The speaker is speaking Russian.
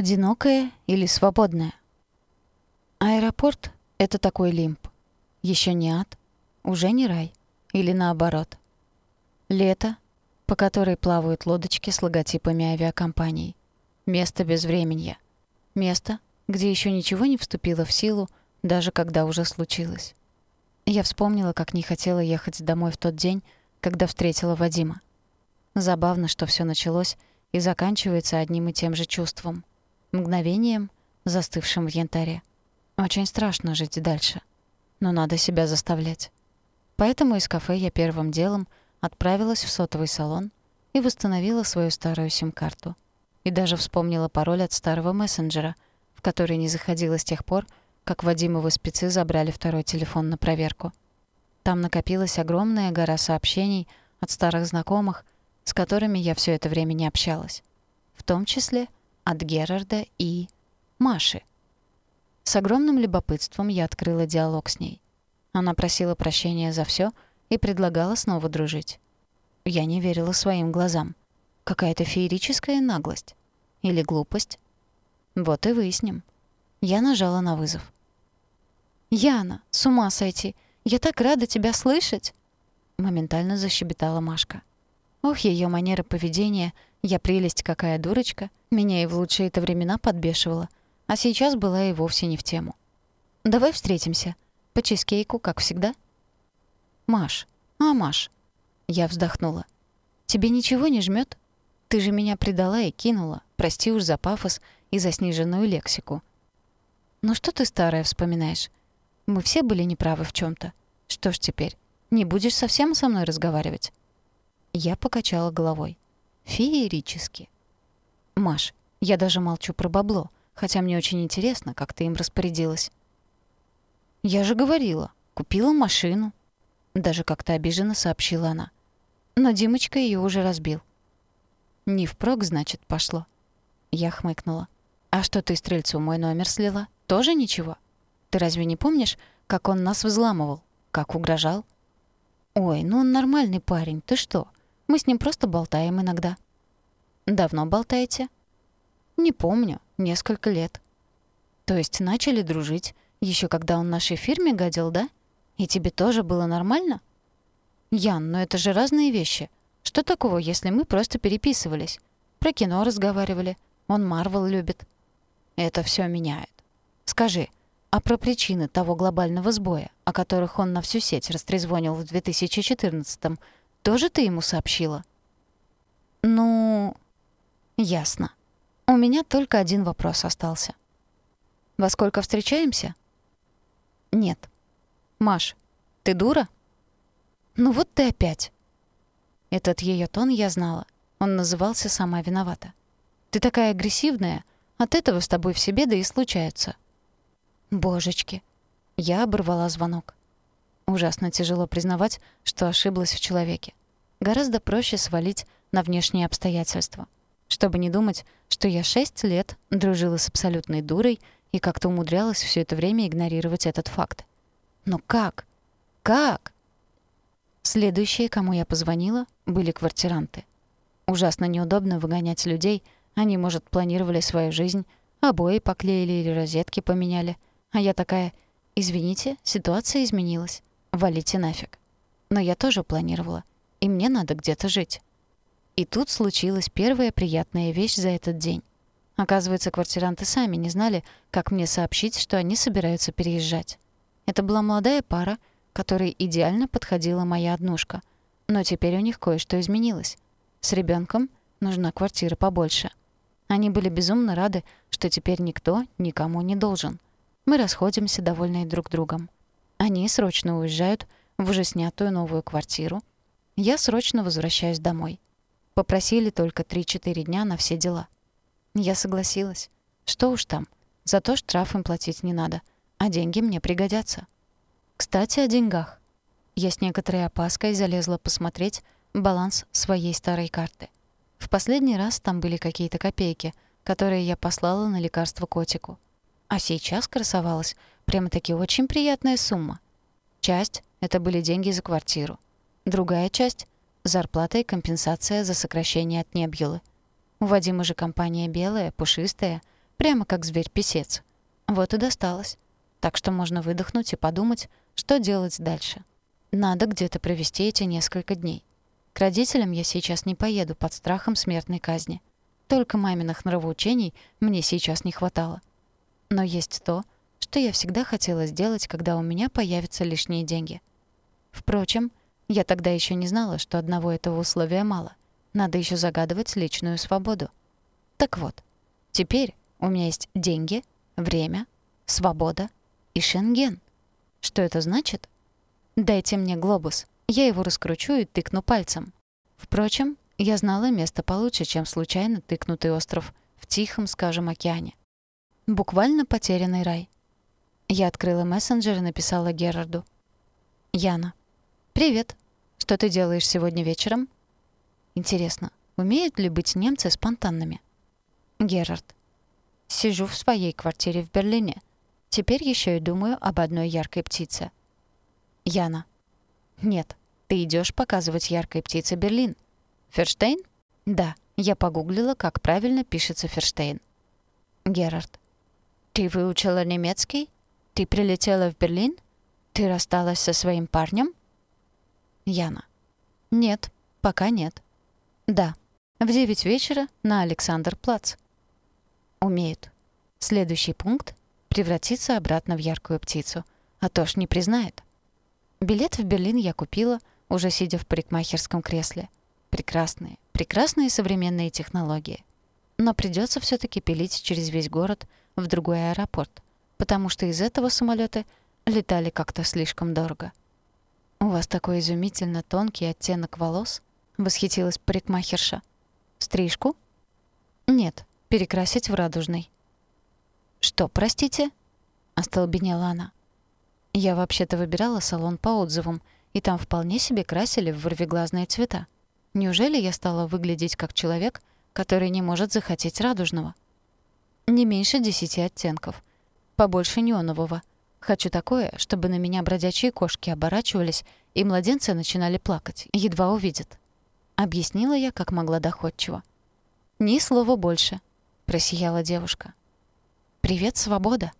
Одинокая или свободная? Аэропорт — это такой лимб. Еще не ад, уже не рай. Или наоборот. Лето, по которой плавают лодочки с логотипами авиакомпаний. Место безвременья. Место, где еще ничего не вступило в силу, даже когда уже случилось. Я вспомнила, как не хотела ехать домой в тот день, когда встретила Вадима. Забавно, что все началось и заканчивается одним и тем же чувством. Мгновением, застывшим в янтаре. Очень страшно жить дальше. Но надо себя заставлять. Поэтому из кафе я первым делом отправилась в сотовый салон и восстановила свою старую сим-карту. И даже вспомнила пароль от старого мессенджера, в который не заходила с тех пор, как Вадимовы спецы забрали второй телефон на проверку. Там накопилась огромная гора сообщений от старых знакомых, с которыми я все это время не общалась. В том числе от Герарда и Маши. С огромным любопытством я открыла диалог с ней. Она просила прощения за все и предлагала снова дружить. Я не верила своим глазам. Какая-то феерическая наглость. Или глупость. Вот и выясним. Я нажала на вызов. «Яна, с ума сойти! Я так рада тебя слышать!» Моментально защебетала Машка. Ох, ее манера поведения, я прелесть какая дурочка, меня и в лучшие-то времена подбешивала, а сейчас была и вовсе не в тему. «Давай встретимся», по чизкейку, как всегда? Маш, а, Маш. Я вздохнула. Тебе ничего не жмет? Ты же меня предала и кинула. Прости уж за пафос и за сниженную лексику. Ну что ты старая вспоминаешь? Мы все были неправы в чем то Что ж теперь, не будешь совсем со мной разговаривать? Я покачала головой. Феерически. Маш, я даже молчу про бабло, хотя мне очень интересно, как ты им распорядилась. «Я же говорила, купила машину». Даже как-то обиженно сообщила она. Но Димочка ее уже разбил. «Не впрок, значит, пошло». Я хмыкнула. «А что ты стрельцу мой номер слила? Тоже ничего? Ты разве не помнишь, как он нас взламывал? Как угрожал?» «Ой, ну он нормальный парень, ты что? Мы с ним просто болтаем иногда». «Давно болтаете?» «Не помню, несколько лет». «То есть начали дружить, еще когда он нашей фирме гадил, да? И тебе тоже было нормально? Ян, но это же разные вещи. Что такого, если мы просто переписывались? Про кино разговаривали. Он Марвел любит. Это все меняет. Скажи, а про причины того глобального сбоя, о которых он на всю сеть растрезвонил в 2014-м, тоже ты ему сообщила? Ну, ясно. У меня только один вопрос остался. Во сколько встречаемся? Нет. Маш, ты дура? Ну вот ты опять. Этот ее тон я знала. Он назывался «Сама виновата». Ты такая агрессивная, от этого с тобой в себе да и случается. Божечки. Я оборвала звонок. Ужасно тяжело признавать, что ошиблась в человеке. Гораздо проще свалить на внешние обстоятельства. Чтобы не думать, что я шесть лет дружила с абсолютной дурой и как-то умудрялась все это время игнорировать этот факт. Но как? Как? Следующие, кому я позвонила, были квартиранты. Ужасно неудобно выгонять людей, они, может, планировали свою жизнь, обои поклеили или розетки поменяли. А я такая, извините, ситуация изменилась, валите нафиг. Но я тоже планировала, и мне надо где-то жить. И тут случилась первая приятная вещь за этот день. Оказывается, квартиранты сами не знали, как мне сообщить, что они собираются переезжать. Это была молодая пара, которой идеально подходила моя однушка. Но теперь у них кое-что изменилось. С ребенком нужна квартира побольше. Они были безумно рады, что теперь никто никому не должен. Мы расходимся, довольные друг другом. Они срочно уезжают в уже снятую новую квартиру. Я срочно возвращаюсь домой. Попросили только 3-4 дня на все дела — я согласилась. Что уж там. Зато штраф им платить не надо. А деньги мне пригодятся. Кстати, о деньгах. Я с некоторой опаской залезла посмотреть баланс своей старой карты. В последний раз там были какие-то копейки, которые я послала на лекарство котику. А сейчас красовалась прямо-таки очень приятная сумма. Часть — это были деньги за квартиру. Другая часть — зарплата и компенсация за сокращение от Небьюлы. У Вадима же компания белая, пушистая, Прямо как зверь-песец. Вот и досталось. Так что можно выдохнуть и подумать, что делать дальше. Надо где-то провести эти несколько дней. К родителям я сейчас не поеду под страхом смертной казни. Только маминых нравоучений мне сейчас не хватало. Но есть то, что я всегда хотела сделать, когда у меня появятся лишние деньги. Впрочем, я тогда еще не знала, что одного этого условия мало. Надо еще загадывать личную свободу. Так вот, теперь у меня есть деньги, время, свобода и шенген. Что это значит? Дайте мне глобус. Я его раскручу и тыкну пальцем. Впрочем, я знала место получше, чем случайно тыкнутый остров в тихом, скажем, океане. Буквально потерянный рай. Я открыла мессенджер и написала Герарду. «Яна, привет. Что ты делаешь сегодня вечером?» «Интересно, умеют ли быть немцы спонтанными?» Герард. «Сижу в своей квартире в Берлине. Теперь еще и думаю об одной яркой птице». Яна. «Нет, ты идешь показывать яркой птице Берлин. Ферштейн?» «Да, я погуглила, как правильно пишется Ферштейн». Герард. «Ты выучила немецкий?» Ты прилетела в Берлин? Ты рассталась со своим парнем? Яна. Нет, пока нет. Да, в девять вечера на Александр-Плац. Умеют. Следующий пункт — превратиться обратно в яркую птицу. А то ж не признает. Билет в Берлин я купила, уже сидя в парикмахерском кресле. Прекрасные, прекрасные современные технологии. Но придется все таки пилить через весь город в другой аэропорт — потому что из этого самолета летали как-то слишком дорого. «У вас такой изумительно тонкий оттенок волос», — восхитилась парикмахерша. «Стрижку?» «Нет, перекрасить в радужный». «Что, простите?» — остолбенела она. «Я вообще-то выбирала салон по отзывам, и там вполне себе красили в ворвиглазные цвета. Неужели я стала выглядеть как человек, который не может захотеть радужного?» «Не меньше десяти оттенков», побольше неонового. Хочу такое, чтобы на меня бродячие кошки оборачивались, и младенцы начинали плакать, едва увидят. Объяснила я, как могла доходчиво. «Ни слова больше», — просияла девушка. «Привет, свобода!»